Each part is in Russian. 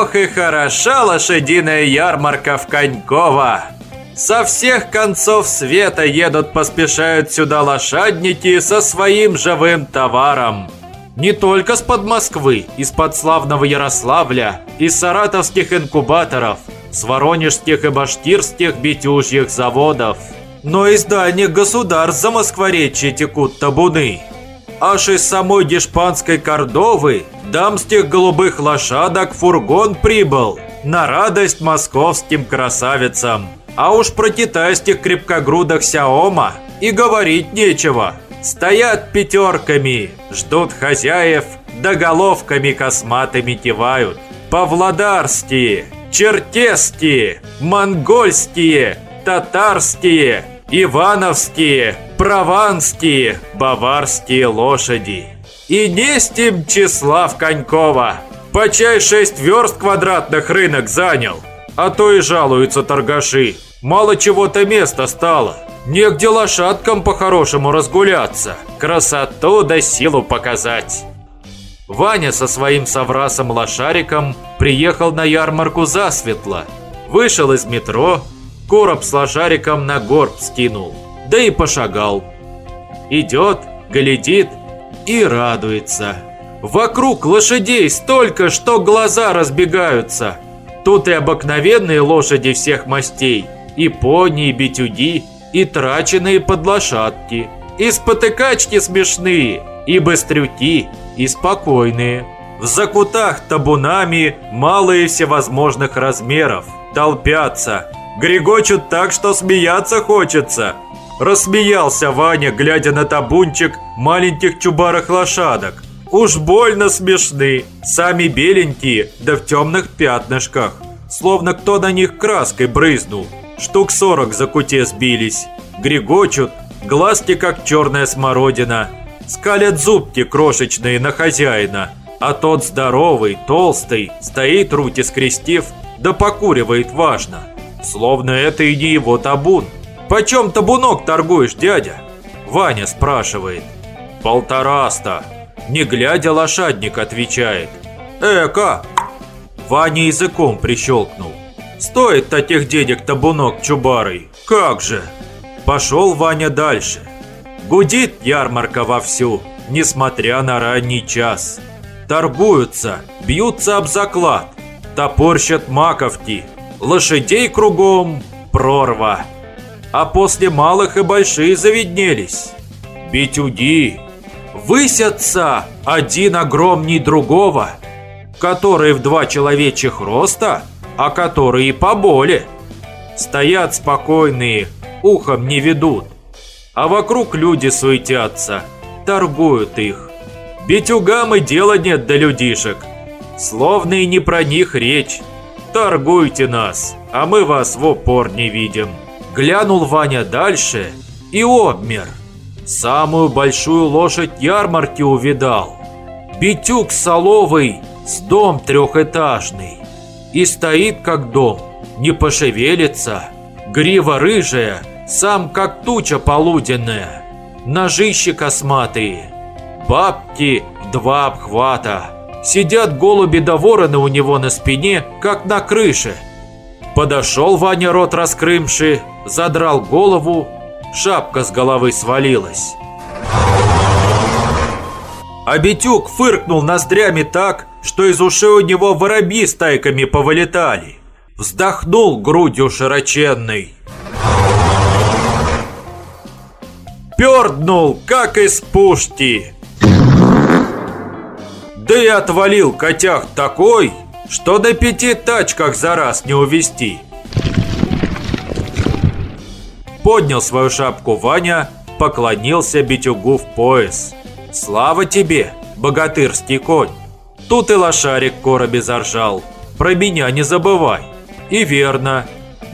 Ох и хороша лошадиная ярмарка в Коньково! Со всех концов света едут, поспешают сюда лошадники со своим живым товаром. Не только с под Москвы, из-под славного Ярославля, из саратовских инкубаторов, с воронежских и башкирских битюжьих заводов, но из дальних государств за Москворечье текут табуны. Аж из самой Гешпанской Кордовы дамских голубых лошадок фургон прибыл на радость московским красавицам. А уж про китайских крепкогрудах Сяома и говорить нечего. Стоят пятерками, ждут хозяев, да головками косматыми кивают. Павлодарские, черкесские, монгольские, татарские, ивановские, прованские, баварские лошади. И нестим Числав Конькова. Почай шесть верст квадратных рынок занял. А то и жалуются торгаши. Мало чего-то места стало. Негде лошадкам по-хорошему разгуляться. Красоту да силу показать. Ваня со своим соврасом-лошариком приехал на ярмарку засветло. Вышел из метро, короб с лошариком на горб скинул. Да и пошагал. Идет, глядит и радуется. Вокруг лошадей столько, что глаза разбегаются. Тут и обыкновенные лошади всех мастей, и пони, и битюги, и траченные под лошадки, и спотыкачки смешные, и быстрюки, и спокойные. В закутах табунами малые всевозможных размеров, толпятся, грегочут так, что смеяться хочется. Рассмеялся Ваня, глядя на табунчик маленьких чубарых лошадок. Уж больно смешны, сами беленькие, да в темных пятнышках. Словно кто на них краской брызнул. Штук сорок за куте сбились. Грегочут, глазки как черная смородина. Скалят зубки крошечные на хозяина. А тот здоровый, толстый, стоит руки скрестив, да покуривает важно. Словно это и не его табун. «Почем табунок торгуешь, дядя?» Ваня спрашивает. «Полтораста». Не глядя, лошадник отвечает. «Эка!» Ваня языком прищелкнул. «Стоит таких денег табунок чубарый. Как же!» Пошел Ваня дальше. Гудит ярмарка вовсю, несмотря на ранний час. Торгуются, бьются об заклад, топорщат маковки, лошадей кругом прорва а после малых и большие заведнелись. Битюги высятся один огромней другого, которые в два человечьих роста, а которые и поболе. Стоят спокойные, ухом не ведут, а вокруг люди суетятся, торгуют их. Битюгам и дела нет до людишек, словно и не про них речь. Торгуйте нас, а мы вас в упор не видим. Глянул Ваня дальше и обмер. Самую большую лошадь ярмарки увидал. Битюк соловый с дом трехэтажный. И стоит как дом, не пошевелится. Грива рыжая, сам как туча полуденная. Ножищи косматые. Бабки два обхвата. Сидят голуби да вороны у него на спине, как на крыше. Подошел Ваня рот раскрымший, задрал голову, шапка с головы свалилась. А Битюк фыркнул ноздрями так, что из ушей у него воробьи стайками повылетали. Вздохнул грудью широченной. Перднул, как из пушки. Да и отвалил котях такой, что до пяти тачках за раз не увести. Поднял свою шапку Ваня, поклонился Битюгу в пояс. «Слава тебе, богатырский конь!» Тут и лошарик короби заржал. «Про меня не забывай!» И верно,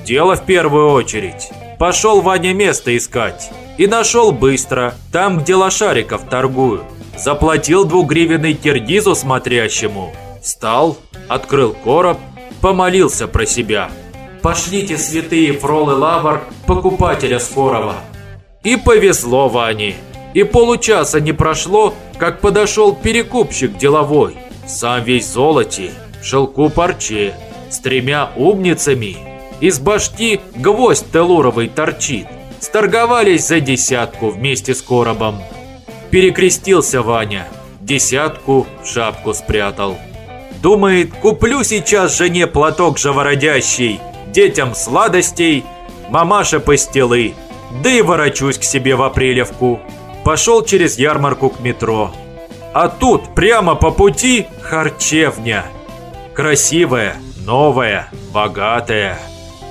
дело в первую очередь. Пошел Ваня место искать. И нашел быстро, там, где лошариков торгуют. Заплатил двугривенный киргизу смотрящему. Встал, открыл короб, помолился про себя – Пошлите, святые Фрол и Лавр, покупателя скорого. И повезло Ване. И получаса не прошло, как подошел перекупщик деловой. Сам весь золоте, шелку парче, с тремя умницами. Из башки гвоздь телуровый торчит. Сторговались за десятку вместе с коробом. Перекрестился Ваня, десятку в шапку спрятал. Думает, куплю сейчас жене платок живородящий, детям сладостей, мамаша пастилы, да и ворочусь к себе в Апрелевку. Пошел через ярмарку к метро. А тут прямо по пути харчевня. Красивая, новая, богатая.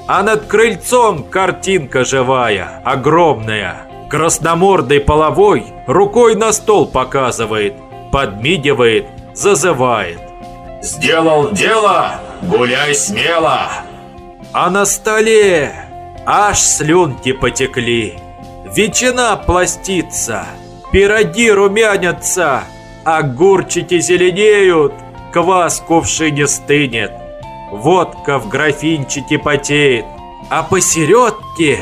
А над крыльцом картинка живая, огромная. Красномордый половой рукой на стол показывает, подмигивает, зазывает. «Сделал дело, гуляй смело!» А на столе аж слюнки потекли. Ветчина пластится, пироги румянятся, огурчики зеленеют, квас в кувшине стынет, водка в графинчике потеет, а посередке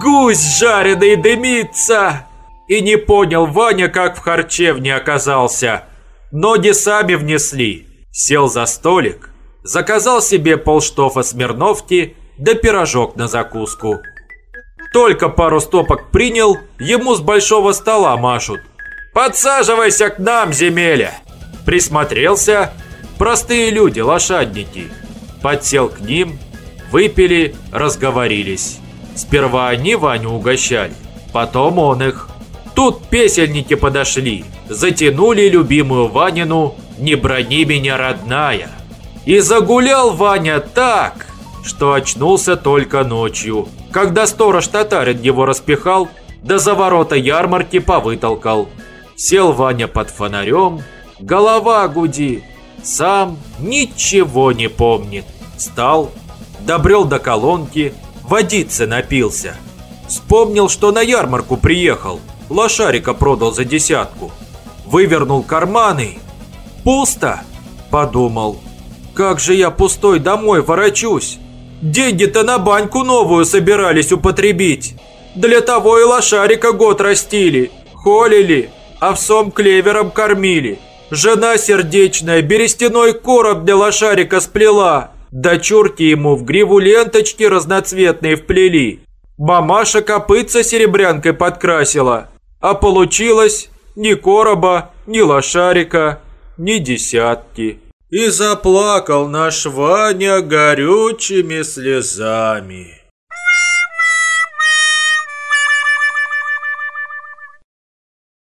гусь жареный дымится. И не понял Ваня, как в харчевне оказался. Ноги сами внесли. Сел за столик, заказал себе полштофа смирновки да пирожок на закуску. Только пару стопок принял, ему с большого стола машут. «Подсаживайся к нам, земеля!» Присмотрелся. Простые люди, лошадники. Подсел к ним, выпили, разговорились. Сперва они Ваню угощали, потом он их. Тут песельники подошли, затянули любимую Ванину «Не брони меня, родная». И загулял Ваня так, что очнулся только ночью, когда сторож-татарин его распихал, да за ворота ярмарки повытолкал. Сел Ваня под фонарем, голова гудит, сам ничего не помнит. Встал, добрел до колонки, водицы напился. Вспомнил, что на ярмарку приехал, лошарика продал за десятку. Вывернул карманы. Пусто, подумал. Как же я пустой домой ворочусь? Деньги-то на баньку новую собирались употребить. Для того и лошарика год растили, холили, овсом клевером кормили. Жена сердечная берестяной короб для лошарика сплела. Дочурки ему в гриву ленточки разноцветные вплели. Мамаша копытца серебрянкой подкрасила. А получилось ни короба, ни лошарика, ни десятки. И заплакал наш Ваня горючими слезами.